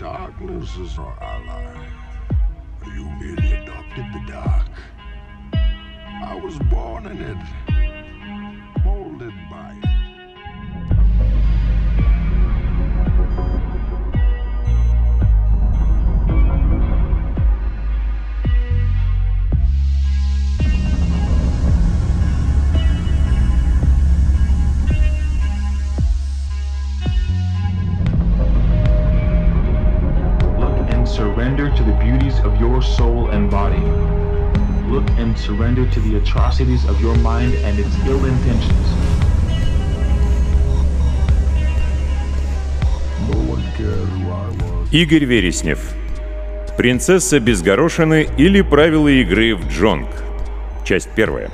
Darkness is our ally. You merely adopted the dark. I was born in it, molded by it. Of your soul and body. Look and surrender to the atrocities of your mind and its ill intentions. Игорь Вереснев. Принцесса без горошины или правила игры в джонг. Часть первая.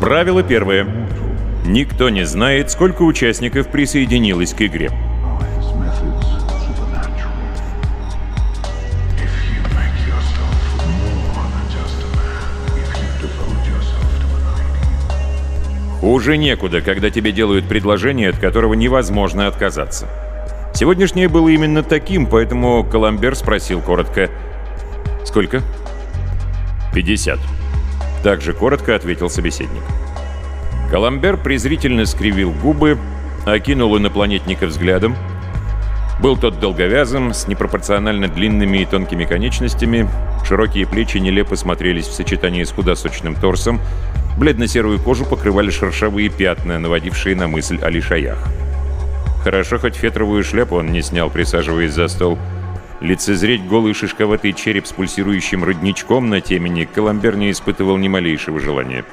Правило первое. Никто не знает, сколько участников присоединилось к игре. Хуже некуда, когда тебе делают предложение, от которого невозможно отказаться. Сегодняшнее было именно таким, поэтому Коламбер спросил коротко. «Сколько?» «50». Также коротко ответил собеседник. Коламбер презрительно скривил губы, окинул инопланетника взглядом. Был тот долговязым, с непропорционально длинными и тонкими конечностями, широкие плечи нелепо смотрелись в сочетании с худосочным торсом, бледно-серую кожу покрывали шершавые пятна, наводившие на мысль о лишаях. Хорошо, хоть фетровую шляпу он не снял, присаживаясь за стол. Лицезреть голый шишковатый череп с пульсирующим родничком на темени Коламбер не испытывал ни малейшего желания.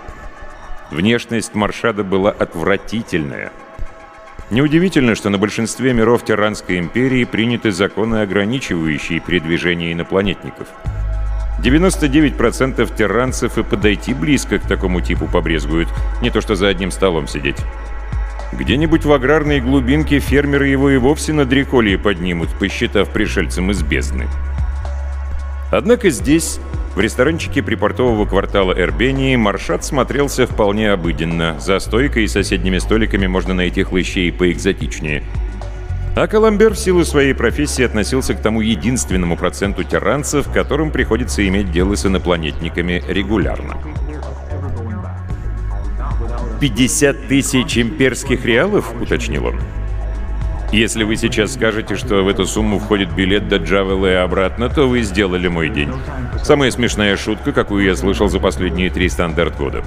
Внешность Маршада была отвратительная. Неудивительно, что на большинстве миров Тиранской империи приняты законы, ограничивающие передвижение инопланетников. 99% тиранцев и подойти близко к такому типу побрезгуют, не то что за одним столом сидеть. Где-нибудь в аграрной глубинке фермеры его и вовсе на дреколье поднимут, посчитав пришельцем из бездны. Однако здесь, в ресторанчике припортового квартала Эрбении, Маршат смотрелся вполне обыденно. За стойкой и соседними столиками можно найти хлыщей поэкзотичнее. А Коламбер в силу своей профессии относился к тому единственному проценту тиранцев, которым приходится иметь дело с инопланетниками регулярно. 50 тысяч имперских реалов, уточнил он. Если вы сейчас скажете, что в эту сумму входит билет до Джавела и обратно, то вы сделали мой день. Самая смешная шутка, какую я слышал за последние три стандарт года.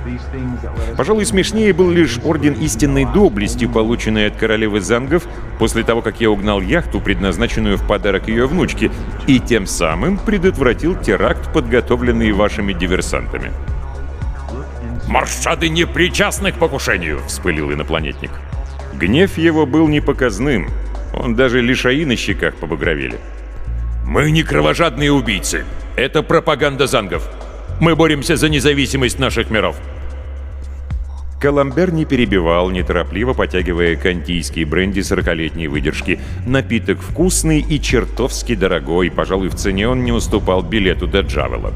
Пожалуй, смешнее был лишь Орден Истинной Доблести, полученный от королевы Зангов после того, как я угнал яхту, предназначенную в подарок ее внучке, и тем самым предотвратил теракт, подготовленный вашими диверсантами. «Маршады не причастны к покушению!» — вспылил инопланетник. Гнев его был непоказным. Он даже лишаи на щеках побагровели. «Мы не кровожадные убийцы. Это пропаганда зангов. Мы боремся за независимость наших миров». Коламбер не перебивал, неторопливо потягивая кантийский бренди сорокалетней выдержки. Напиток вкусный и чертовски дорогой. Пожалуй, в цене он не уступал билету до Джавела.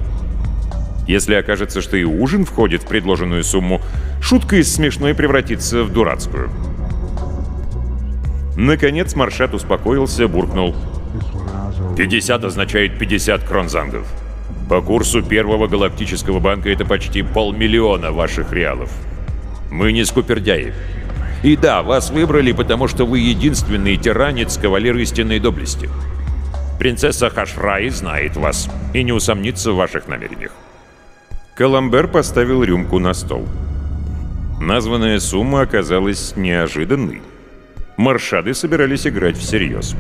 Если окажется, что и ужин входит в предложенную сумму, шутка из смешной превратится в дурацкую. Наконец Маршат успокоился, буркнул. 50 означает 50 кронзангов. По курсу первого галактического банка это почти полмиллиона ваших реалов. Мы не скупердяи. И да, вас выбрали, потому что вы единственный тиранец, кавалер истинной доблести. Принцесса Хашрай знает вас и не усомнится в ваших намерениях. Коламбер поставил рюмку на стол. Названная сумма оказалась неожиданной. Маршады собирались играть всерьез.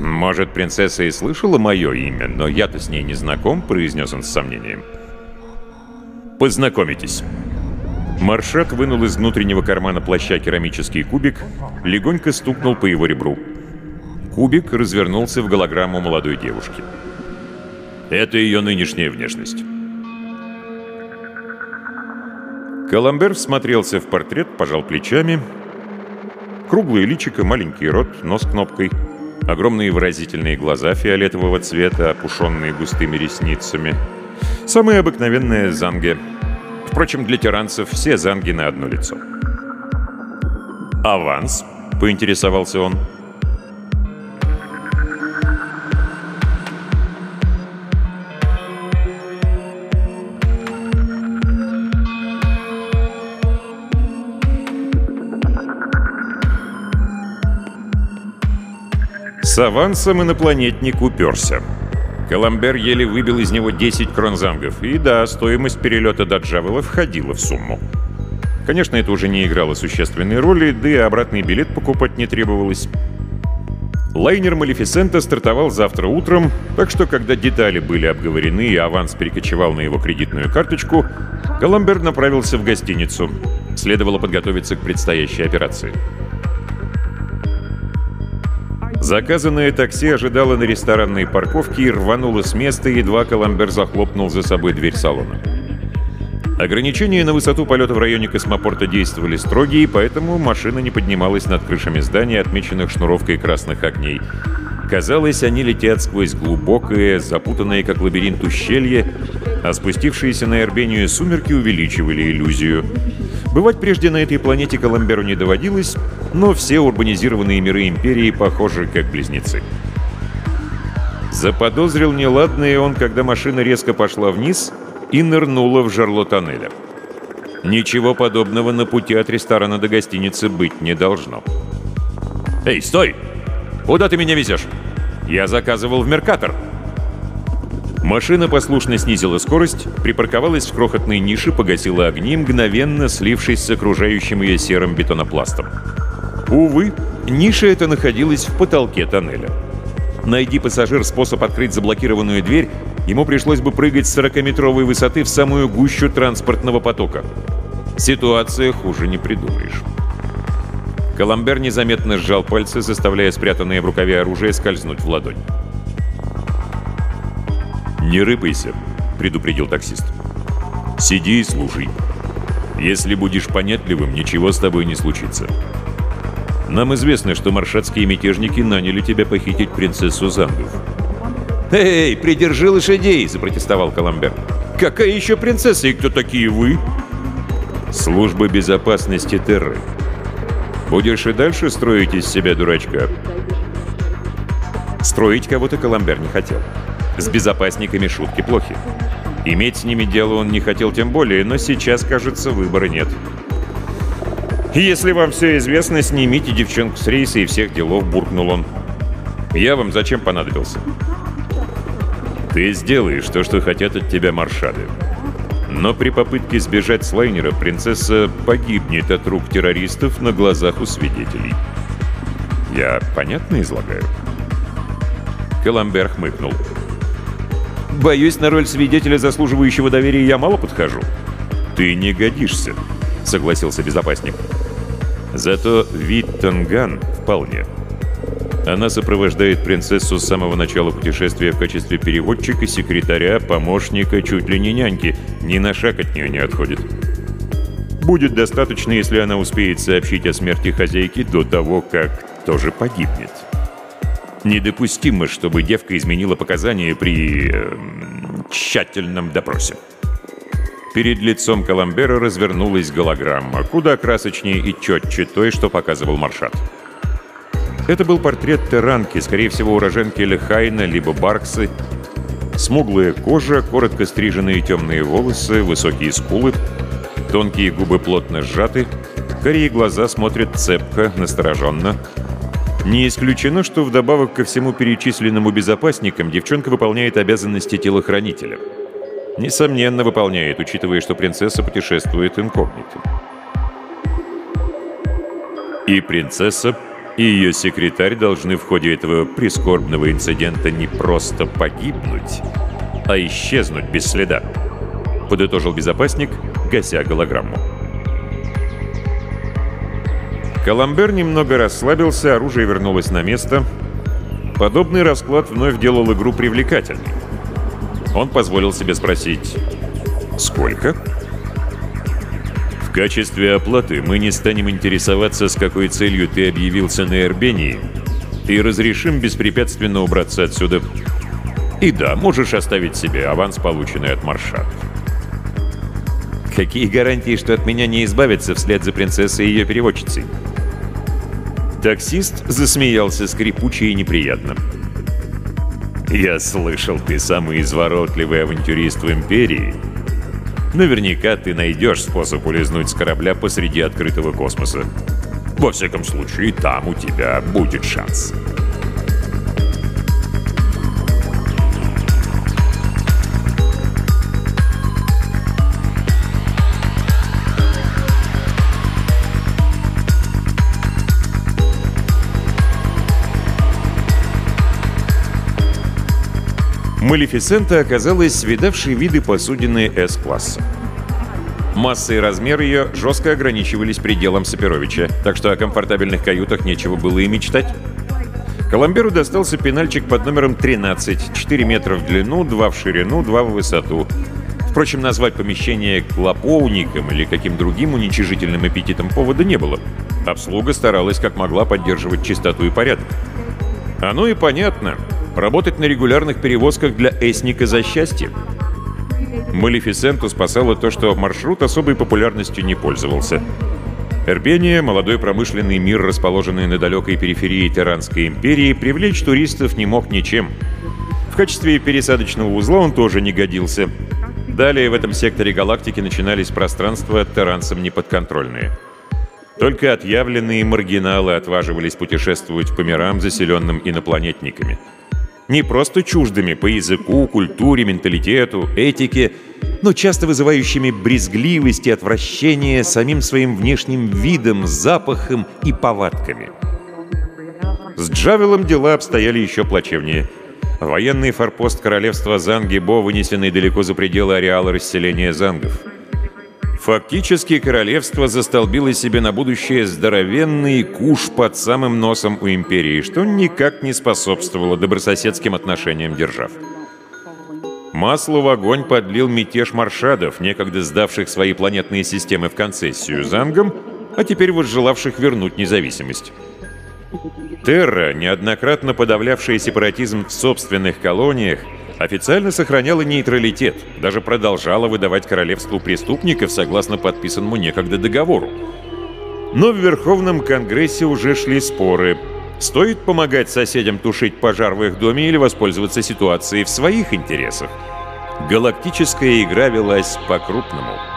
«Может, принцесса и слышала мое имя, но я-то с ней не знаком», — произнес он с сомнением. «Познакомитесь». Маршат вынул из внутреннего кармана плаща керамический кубик, легонько стукнул по его ребру. Кубик развернулся в голограмму молодой девушки. Это ее нынешняя внешность. Коламбер всмотрелся в портрет, пожал плечами. Круглое личико, маленький рот, нос кнопкой, огромные выразительные глаза фиолетового цвета, опушенные густыми ресницами. Самая обыкновенная занге. Впрочем, для тиранцев все занги на одно лицо. «Аванс?» — поинтересовался он. С авансом инопланетник уперся. Коломбер еле выбил из него 10 кронзангов, и да, стоимость перелета до Джавела входила в сумму. Конечно, это уже не играло существенной роли, да и обратный билет покупать не требовалось. Лайнер Малефисента стартовал завтра утром, так что когда детали были обговорены и аванс перекочевал на его кредитную карточку, Коломбер направился в гостиницу. Следовало подготовиться к предстоящей операции. Заказанное такси ожидало на ресторанной парковке и рвануло с места, едва Коломбер захлопнул за собой дверь салона. Ограничения на высоту полета в районе космопорта действовали строгие, поэтому машина не поднималась над крышами зданий, отмеченных шнуровкой красных огней. Казалось, они летят сквозь глубокое, запутанное как лабиринт ущелье, а спустившиеся на Эрбению сумерки увеличивали иллюзию. Бывать прежде на этой планете Коломберу не доводилось, но все урбанизированные миры Империи похожи как близнецы. Заподозрил неладное он, когда машина резко пошла вниз и нырнула в жерло тоннеля. Ничего подобного на пути от ресторана до гостиницы быть не должно. «Эй, стой! Куда ты меня везешь? Я заказывал в Меркатор!» Машина послушно снизила скорость, припарковалась в крохотной нише, погасила огни, мгновенно слившись с окружающим ее серым бетонопластом. Увы, ниша эта находилась в потолке тоннеля. Найди пассажир способ открыть заблокированную дверь, ему пришлось бы прыгать с 40-метровой высоты в самую гущу транспортного потока. Ситуация хуже не придумаешь. Коломбер незаметно сжал пальцы, заставляя спрятанное в рукаве оружие скользнуть в ладонь. «Не рыпайся», — предупредил таксист. «Сиди и слушай. Если будешь понятливым, ничего с тобой не случится. Нам известно, что маршатские мятежники наняли тебя похитить принцессу Зангов». «Эй, придержи лошадей!» — запротестовал Коломбер. «Какая еще принцесса и кто такие вы?» «Служба безопасности Терры. Будешь и дальше строить из себя дурачка?» Строить кого-то Коломбер не хотел. С безопасниками шутки плохи. Иметь с ними дело он не хотел тем более, но сейчас, кажется, выбора нет. «Если вам все известно, снимите девчонку с рейса и всех делов», — буркнул он. «Я вам зачем понадобился?» «Ты сделаешь то, что хотят от тебя маршады. Но при попытке сбежать с лайнера принцесса погибнет от рук террористов на глазах у свидетелей. Я понятно излагаю?» Коломбер хмыкнул. Боюсь, на роль свидетеля, заслуживающего доверия, я мало подхожу. Ты не годишься, согласился безопасник. Зато Виттонган вполне. Она сопровождает принцессу с самого начала путешествия в качестве переводчика, секретаря, помощника, чуть ли не няньки. Ни на шаг от нее не отходит. Будет достаточно, если она успеет сообщить о смерти хозяйки до того, как тоже погибнет. Недопустимо, чтобы девка изменила показания при... Э, тщательном допросе. Перед лицом Коломбера развернулась голограмма, куда красочнее и четче той, что показывал Маршат. Это был портрет Теранки, скорее всего, уроженки Лехайна, либо Барксы. Смуглая кожа, коротко стриженные темные волосы, высокие скулы, тонкие губы плотно сжаты, корее глаза смотрят цепко, настороженно — не исключено, что вдобавок ко всему перечисленному безопасникам девчонка выполняет обязанности телохранителя. Несомненно, выполняет, учитывая, что принцесса путешествует инкогнито. И принцесса, и ее секретарь должны в ходе этого прискорбного инцидента не просто погибнуть, а исчезнуть без следа, подытожил безопасник, гася голограмму. Коломбер немного расслабился, оружие вернулось на место. Подобный расклад вновь делал игру привлекательной. Он позволил себе спросить «Сколько?» «В качестве оплаты мы не станем интересоваться, с какой целью ты объявился на Эрбении, и разрешим беспрепятственно убраться отсюда. И да, можешь оставить себе аванс, полученный от Маршат». Какие гарантии, что от меня не избавятся вслед за принцессой и ее переводчицей? Таксист засмеялся скрипуче и неприятно. «Я слышал, ты самый изворотливый авантюрист в Империи. Наверняка ты найдешь способ улизнуть с корабля посреди открытого космоса. Во всяком случае, там у тебя будет шанс». Малефисента оказалась видавшей виды посудины С-класса. Масса и размер ее жестко ограничивались пределом Саперовича, так что о комфортабельных каютах нечего было и мечтать. Коломберу достался пенальчик под номером 13, 4 метра в длину, 2 в ширину, 2 в высоту. Впрочем, назвать помещение клоповником или каким другим уничижительным эпитетом повода не было. Обслуга старалась как могла поддерживать чистоту и порядок. Оно и понятно. Работать на регулярных перевозках для Эсника за счастье. Малефисенту спасало то, что маршрут особой популярностью не пользовался. Эрбения, молодой промышленный мир, расположенный на далекой периферии Тиранской империи, привлечь туристов не мог ничем. В качестве пересадочного узла он тоже не годился. Далее в этом секторе галактики начинались пространства таранцам неподконтрольные. Только отъявленные маргиналы отваживались путешествовать по мирам, заселенным инопланетниками – не просто чуждыми по языку, культуре, менталитету, этике, но часто вызывающими брезгливость и отвращение самим своим внешним видом, запахом и повадками. С Джавелом дела обстояли еще плачевнее. Военный форпост королевства Занги-Бо, вынесенный далеко за пределы ареала расселения зангов — Фактически королевство застолбило себе на будущее здоровенный куш под самым носом у империи, что никак не способствовало добрососедским отношениям держав. Масло в огонь подлил мятеж маршадов, некогда сдавших свои планетные системы в концессию зангам, а теперь возжелавших вернуть независимость. Терра, неоднократно подавлявшая сепаратизм в собственных колониях, официально сохраняла нейтралитет, даже продолжала выдавать королевству преступников согласно подписанному некогда договору. Но в Верховном Конгрессе уже шли споры. Стоит помогать соседям тушить пожар в их доме или воспользоваться ситуацией в своих интересах? Галактическая игра велась по-крупному.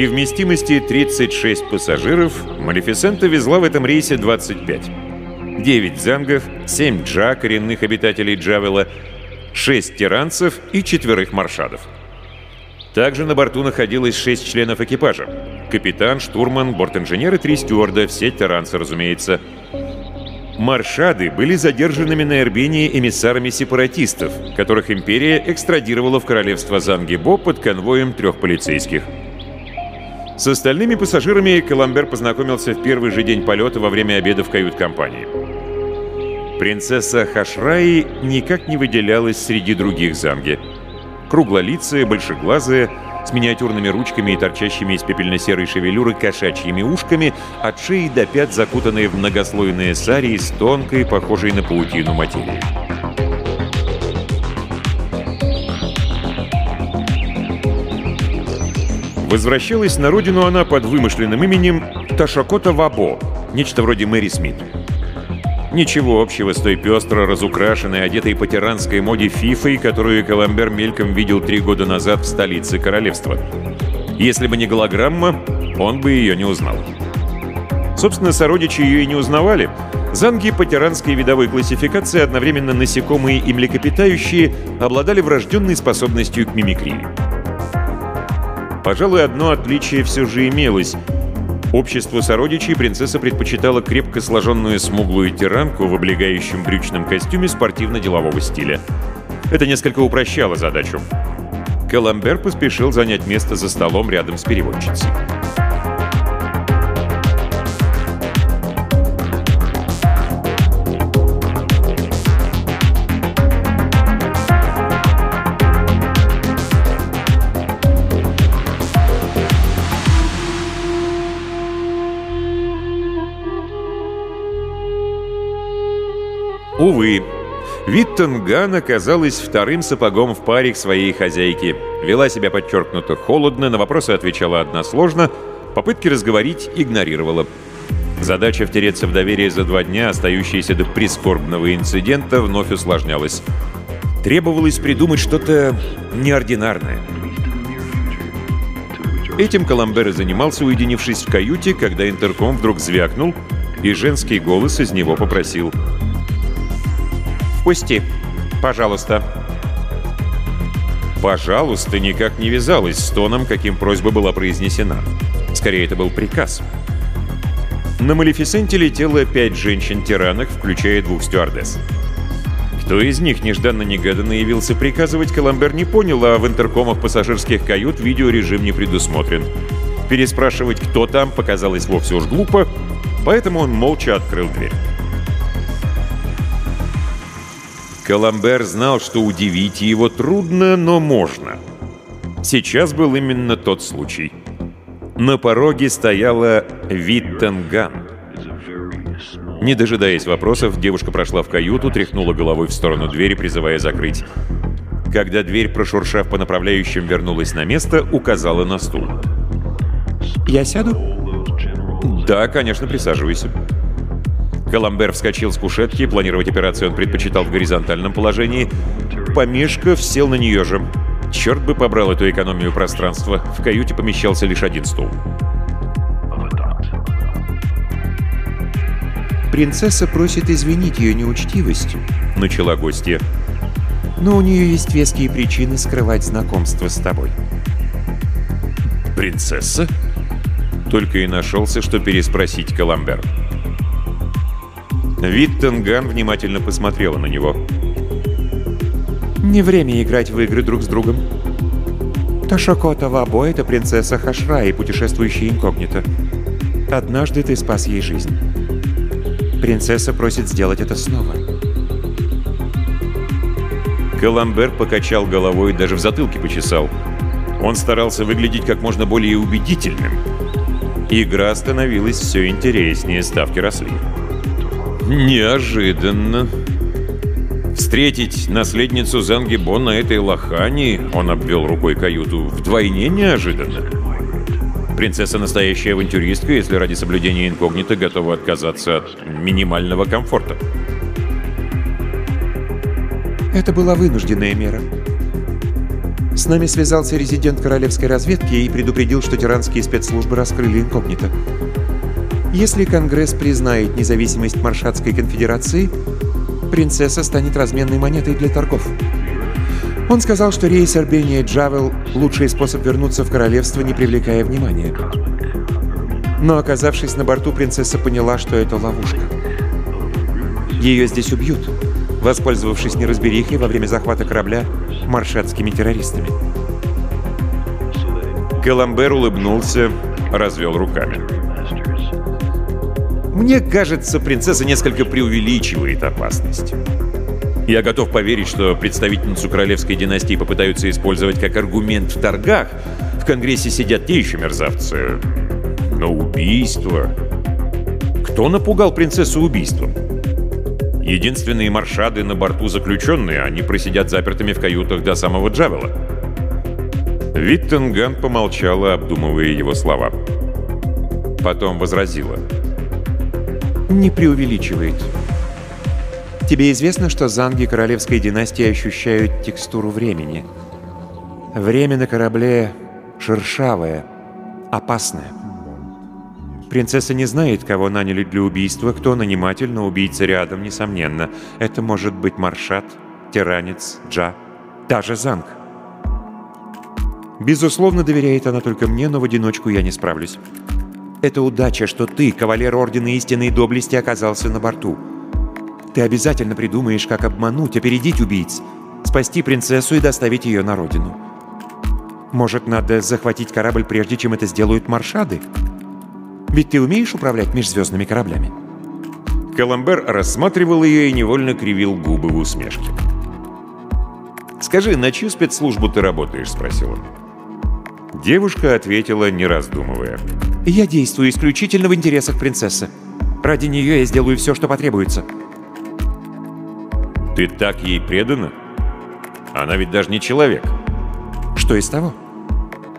При вместимости 36 пассажиров Малефисента везла в этом рейсе 25. 9 зангов, 7 джа, коренных обитателей Джавела, 6 тиранцев и четверых маршадов. Также на борту находилось 6 членов экипажа. Капитан, штурман, бортинженер и три стюарда, все тиранцы, разумеется. Маршады были задержанными на Эрбении эмиссарами сепаратистов, которых империя экстрадировала в королевство Зангибо под конвоем трех полицейских – с остальными пассажирами Коломбер познакомился в первый же день полета во время обеда в кают-компании. Принцесса Хашраи никак не выделялась среди других замги. Круглолицая, большеглазая, с миниатюрными ручками и торчащими из пепельно-серой шевелюры кошачьими ушками, от шеи до пят закутанные в многослойные сари с тонкой, похожей на паутину материи. Возвращалась на родину она под вымышленным именем Ташакота Вабо, нечто вроде Мэри Смит. Ничего общего с той пестро разукрашенной, одетой по тиранской моде фифой, которую Коломбер мельком видел три года назад в столице королевства. Если бы не голограмма, он бы ее не узнал. Собственно, сородичи ее и не узнавали. Занги по тиранской видовой классификации, одновременно насекомые и млекопитающие, обладали врожденной способностью к мимикрии. Пожалуй, одно отличие все же имелось. Обществу сородичей принцесса предпочитала крепко сложенную смуглую тиранку в облегающем брючном костюме спортивно-делового стиля. Это несколько упрощало задачу. Каламбер поспешил занять место за столом рядом с переводчицей. Увы, Виттенган оказалась вторым сапогом в паре к своей хозяйке. Вела себя подчеркнуто холодно, на вопросы отвечала односложно, попытки разговорить игнорировала. Задача втереться в доверие за два дня, остающаяся до прискорбного инцидента, вновь усложнялась. Требовалось придумать что-то неординарное. Этим Коломбер и занимался, уединившись в каюте, когда интерком вдруг звякнул, и женский голос из него попросил «Впусти, пожалуйста». «Пожалуйста» никак не вязалось с тоном, каким просьба была произнесена. Скорее, это был приказ. На Малефисенте летело пять женщин-тиранок, включая двух стюардесс. Кто из них нежданно-негаданно явился приказывать, Коломбер не понял, а в интеркомах пассажирских кают видеорежим не предусмотрен. Переспрашивать, кто там, показалось вовсе уж глупо, поэтому он молча открыл дверь. Коломбер знал, что удивить его трудно, но можно. Сейчас был именно тот случай. На пороге стояла Виттенган. Не дожидаясь вопросов, девушка прошла в каюту, тряхнула головой в сторону двери, призывая закрыть. Когда дверь, прошуршав по направляющим, вернулась на место, указала на стул. «Я сяду?» «Да, конечно, присаживайся». Коломбер вскочил с кушетки, планировать операцию он предпочитал в горизонтальном положении. Помешков сел на нее же. Черт бы побрал эту экономию пространства. В каюте помещался лишь один стул. «Принцесса просит извинить ее неучтивостью», — начала гостья. «Но у нее есть веские причины скрывать знакомство с тобой». «Принцесса?» Только и нашелся, что переспросить Коломбер. Виттенган внимательно посмотрела на него. «Не время играть в игры друг с другом. Ташокота Вабо — это принцесса Хашра и путешествующая инкогнито. Однажды ты спас ей жизнь. Принцесса просит сделать это снова». Коломбер покачал головой и даже в затылке почесал. Он старался выглядеть как можно более убедительным. Игра становилась все интереснее, ставки росли. Неожиданно. Встретить наследницу Зангибон на этой лохани, он обвел рукой каюту, вдвойне неожиданно. Принцесса настоящая авантюристка, если ради соблюдения инкогнито готова отказаться от минимального комфорта. Это была вынужденная мера. С нами связался резидент королевской разведки и предупредил, что тиранские спецслужбы раскрыли инкогнито. Если Конгресс признает независимость Маршатской конфедерации, принцесса станет разменной монетой для торгов. Он сказал, что рейс Арбения Джавел — лучший способ вернуться в королевство, не привлекая внимания. Но оказавшись на борту, принцесса поняла, что это ловушка. Ее здесь убьют, воспользовавшись неразберихой во время захвата корабля маршатскими террористами. Коломбер улыбнулся, развел руками. Мне кажется, принцесса несколько преувеличивает опасность. Я готов поверить, что представительницу королевской династии попытаются использовать как аргумент в торгах. В Конгрессе сидят те еще мерзавцы. Но убийство... Кто напугал принцессу убийством? Единственные маршады на борту заключенные, они просидят запертыми в каютах до самого Джавела. Виттенган помолчала, обдумывая его слова. Потом возразила — не преувеличивает. Тебе известно, что занги королевской династии ощущают текстуру времени. Время на корабле шершавое, опасное. Принцесса не знает, кого наняли для убийства, кто наниматель, но убийца рядом, несомненно. Это может быть Маршат, Тиранец, Джа, даже Занг. Безусловно, доверяет она только мне, но в одиночку я не справлюсь. Это удача, что ты, кавалер Ордена Истинной Доблести, оказался на борту. Ты обязательно придумаешь, как обмануть, опередить убийц, спасти принцессу и доставить ее на родину. Может, надо захватить корабль, прежде чем это сделают маршады? Ведь ты умеешь управлять межзвездными кораблями?» Коломбер рассматривал ее и невольно кривил губы в усмешке. «Скажи, на чью спецслужбу ты работаешь?» — спросил он. Девушка ответила, не раздумывая. Я действую исключительно в интересах принцессы. Ради нее я сделаю все, что потребуется». Ты так ей предана? Она ведь даже не человек. Что из того?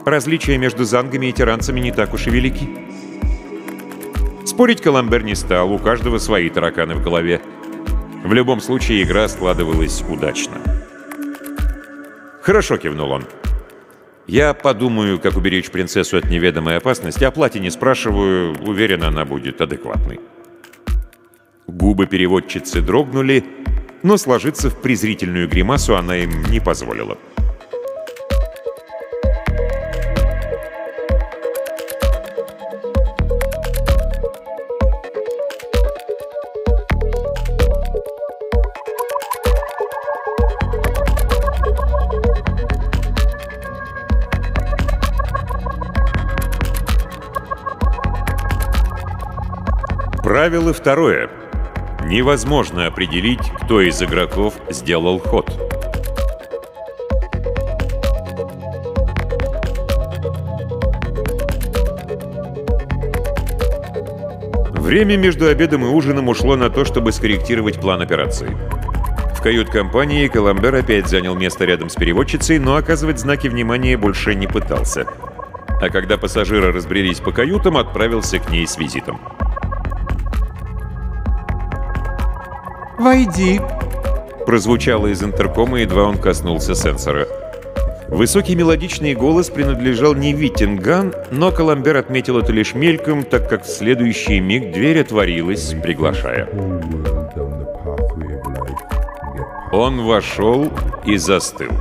Различия между зангами и тиранцами не так уж и велики. Спорить Каламбер не стал, у каждого свои тараканы в голове. В любом случае, игра складывалась удачно. «Хорошо», — кивнул он. «Я подумаю, как уберечь принцессу от неведомой опасности. О плате не спрашиваю, уверен, она будет адекватной». Губы переводчицы дрогнули, но сложиться в презрительную гримасу она им не позволила. Правило второе. Невозможно определить, кто из игроков сделал ход. Время между обедом и ужином ушло на то, чтобы скорректировать план операции. В кают-компании Коломбер опять занял место рядом с переводчицей, но оказывать знаки внимания больше не пытался. А когда пассажиры разбрелись по каютам, отправился к ней с визитом. «Войди!» Прозвучало из интеркома, едва он коснулся сенсора. Высокий мелодичный голос принадлежал не Виттинган, но Коломбер отметил это лишь мельком, так как в следующий миг дверь отворилась, приглашая. Он вошел и застыл.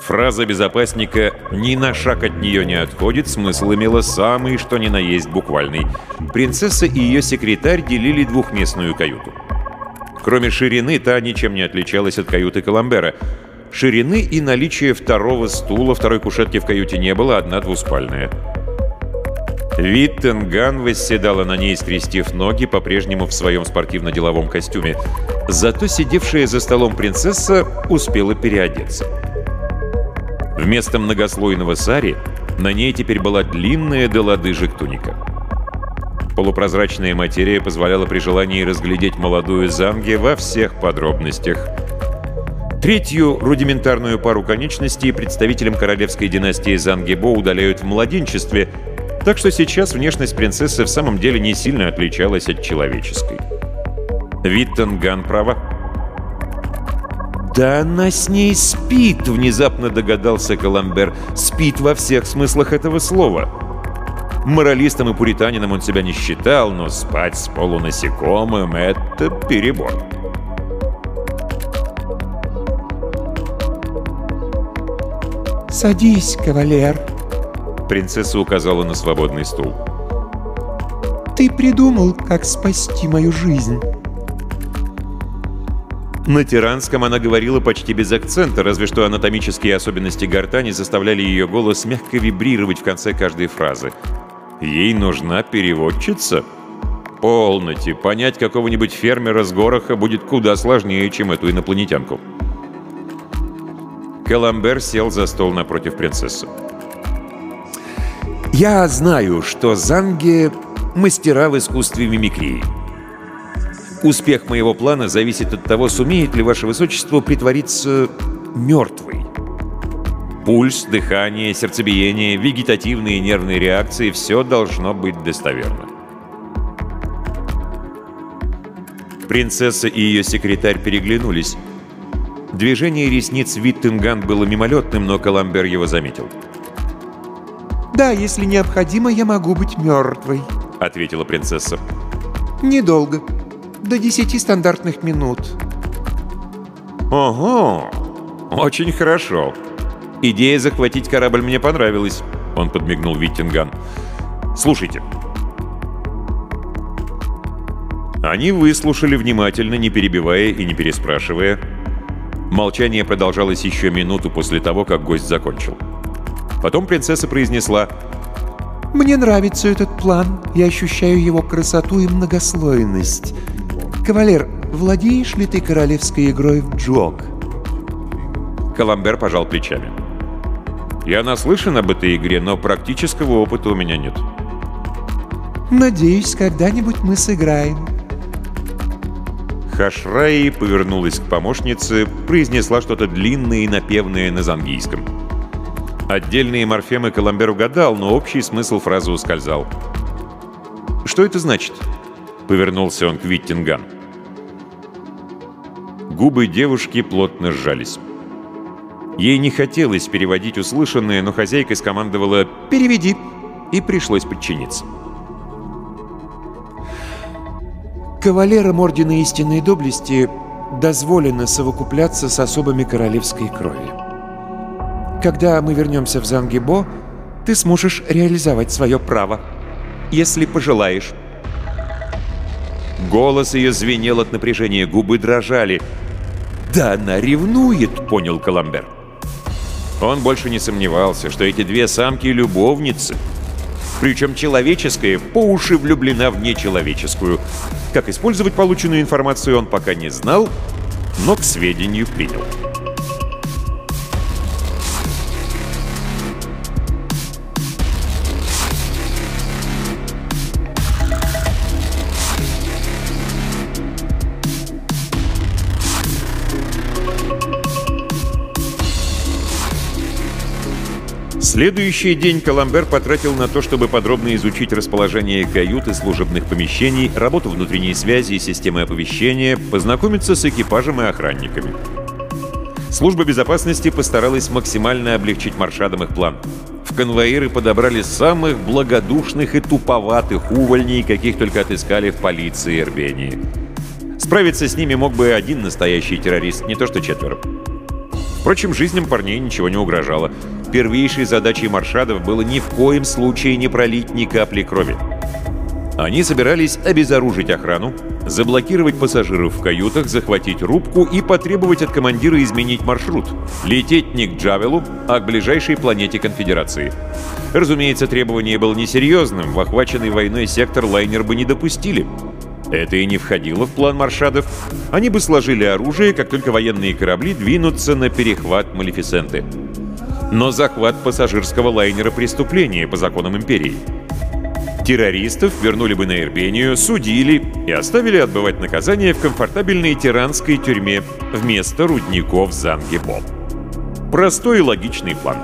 Фраза безопасника «ни на шаг от нее не отходит» смысл имела самый, что ни на есть буквальный. Принцесса и ее секретарь делили двухместную каюту. Кроме ширины, та ничем не отличалась от каюты Коломбера. Ширины и наличия второго стула, второй кушетки в каюте не было, одна двуспальная. Виттенган восседала на ней, скрестив ноги, по-прежнему в своем спортивно-деловом костюме. Зато сидевшая за столом принцесса успела переодеться. Вместо многослойного сари на ней теперь была длинная до лодыжек туника. Полупрозрачная материя позволяла при желании разглядеть молодую Занге во всех подробностях. Третью рудиментарную пару конечностей представителям королевской династии Зангебо удаляют в младенчестве, так что сейчас внешность принцессы в самом деле не сильно отличалась от человеческой. Виттенган права. «Да она с ней спит!» — внезапно догадался Коломбер. «Спит во всех смыслах этого слова!» Моралистом и пуританином он себя не считал, но спать с полунасекомым — это перебор. «Садись, кавалер!» Принцесса указала на свободный стул. «Ты придумал, как спасти мою жизнь!» На тиранском она говорила почти без акцента, разве что анатомические особенности гортани заставляли ее голос мягко вибрировать в конце каждой фразы. Ей нужна переводчица? Полноте. Понять какого-нибудь фермера с Гороха будет куда сложнее, чем эту инопланетянку. Каламбер сел за стол напротив принцессы. «Я знаю, что Занге — мастера в искусстве мимикрии. Успех моего плана зависит от того, сумеет ли ваше высочество притвориться мертвой. Пульс, дыхание, сердцебиение, вегетативные нервные реакции — все должно быть достоверно. Принцесса и ее секретарь переглянулись. Движение ресниц Виттенган было мимолетным, но Каламбер его заметил. «Да, если необходимо, я могу быть мертвой», — ответила принцесса. «Недолго. До десяти стандартных минут». «Ого! Очень хорошо. Идея захватить корабль мне понравилась», — он подмигнул Виттинган. «Слушайте». Они выслушали внимательно, не перебивая и не переспрашивая. Молчание продолжалось еще минуту после того, как гость закончил. Потом принцесса произнесла «Мне нравится этот план. Я ощущаю его красоту и многослойность. Кавалер, владеешь ли ты королевской игрой в джок?» Каламбер пожал плечами. «Я наслышан об этой игре, но практического опыта у меня нет». «Надеюсь, когда-нибудь мы сыграем». Хашраи повернулась к помощнице, произнесла что-то длинное и напевное на зангийском. Отдельные морфемы Коломбер угадал, но общий смысл фразы ускользал. «Что это значит?» — повернулся он к Виттинган. Губы девушки плотно сжались. Ей не хотелось переводить услышанное, но хозяйка скомандовала «Переведи!» и пришлось подчиниться. Кавалерам Ордена Истинной Доблести дозволено совокупляться с особами королевской крови. Когда мы вернемся в Зангибо, ты сможешь реализовать свое право, если пожелаешь. Голос ее звенел от напряжения, губы дрожали. «Да она ревнует!» — понял Коломбер. Он больше не сомневался, что эти две самки — любовницы. Причем человеческая по уши влюблена в нечеловеческую. Как использовать полученную информацию он пока не знал, но к сведению принял. Следующий день Коломбер потратил на то, чтобы подробно изучить расположение кают и служебных помещений, работу внутренней связи и системы оповещения, познакомиться с экипажем и охранниками. Служба безопасности постаралась максимально облегчить маршадам их план. В конвоиры подобрали самых благодушных и туповатых увольней, каких только отыскали в полиции Эрбении. Справиться с ними мог бы один настоящий террорист, не то что четверо. Впрочем, жизням парней ничего не угрожало. Первейшей задачей маршадов было ни в коем случае не пролить ни капли крови. Они собирались обезоружить охрану, заблокировать пассажиров в каютах, захватить рубку и потребовать от командира изменить маршрут, лететь не к Джавелу, а к ближайшей планете Конфедерации. Разумеется, требование было несерьезным, в охваченный войной сектор лайнер бы не допустили. Это и не входило в план маршадов. Они бы сложили оружие, как только военные корабли двинутся на перехват Малефисенты. Но захват пассажирского лайнера — преступление по законам Империи. Террористов вернули бы на Ирбению, судили и оставили отбывать наказание в комфортабельной тиранской тюрьме вместо рудников Зангебо. Простой и логичный план.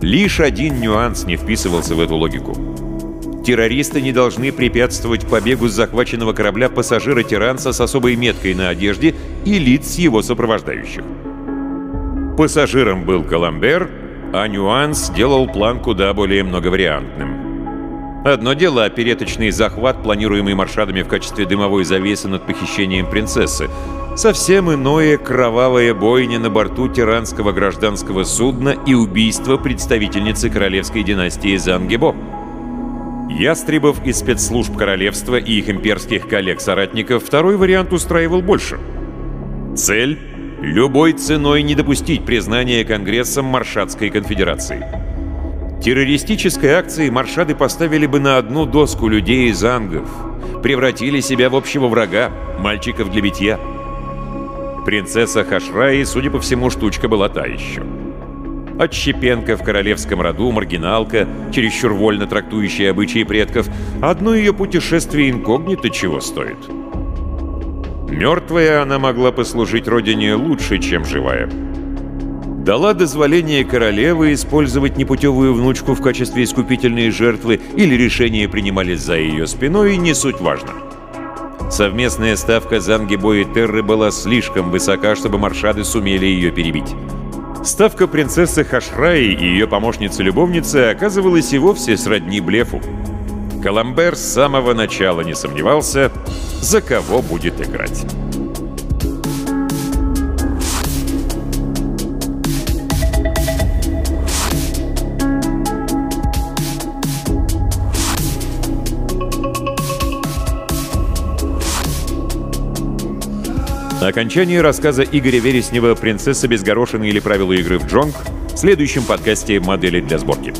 Лишь один нюанс не вписывался в эту логику. Террористы не должны препятствовать побегу с захваченного корабля пассажира Тиранца с особой меткой на одежде и лиц его сопровождающих. Пассажиром был Коломбер, а нюанс делал план куда более многовариантным. Одно дело — опереточный захват, планируемый маршадами в качестве дымовой завесы над похищением принцессы. Совсем иное — кровавая бойня на борту тиранского гражданского судна и убийство представительницы королевской династии Зангебо. Ястребов из спецслужб королевства и их имперских коллег-соратников второй вариант устраивал больше. Цель любой ценой не допустить признания Конгрессом Маршадской конфедерации. Террористической акцией маршады поставили бы на одну доску людей из ангов, превратили себя в общего врага, мальчиков для битья. Принцесса Хашраи, судя по всему, штучка была та еще. Отщепенка в королевском роду, маргиналка, чересчур вольно трактующая обычаи предков, одно ее путешествие инкогнито чего стоит. Мертвая она могла послужить родине лучше, чем живая. Дала дозволение королевы использовать непутевую внучку в качестве искупительной жертвы или решение принимались за ее спиной, не суть важно. Совместная ставка Зангибо и Терры была слишком высока, чтобы маршады сумели ее перебить. Ставка принцессы Хашраи и ее помощницы-любовницы оказывалась и вовсе сродни блефу. Коломбер с самого начала не сомневался, за кого будет играть. Окончание рассказа Игоря Вереснева «Принцесса без горошины или правила игры в джонг» в следующем подкасте «Модели для сборки».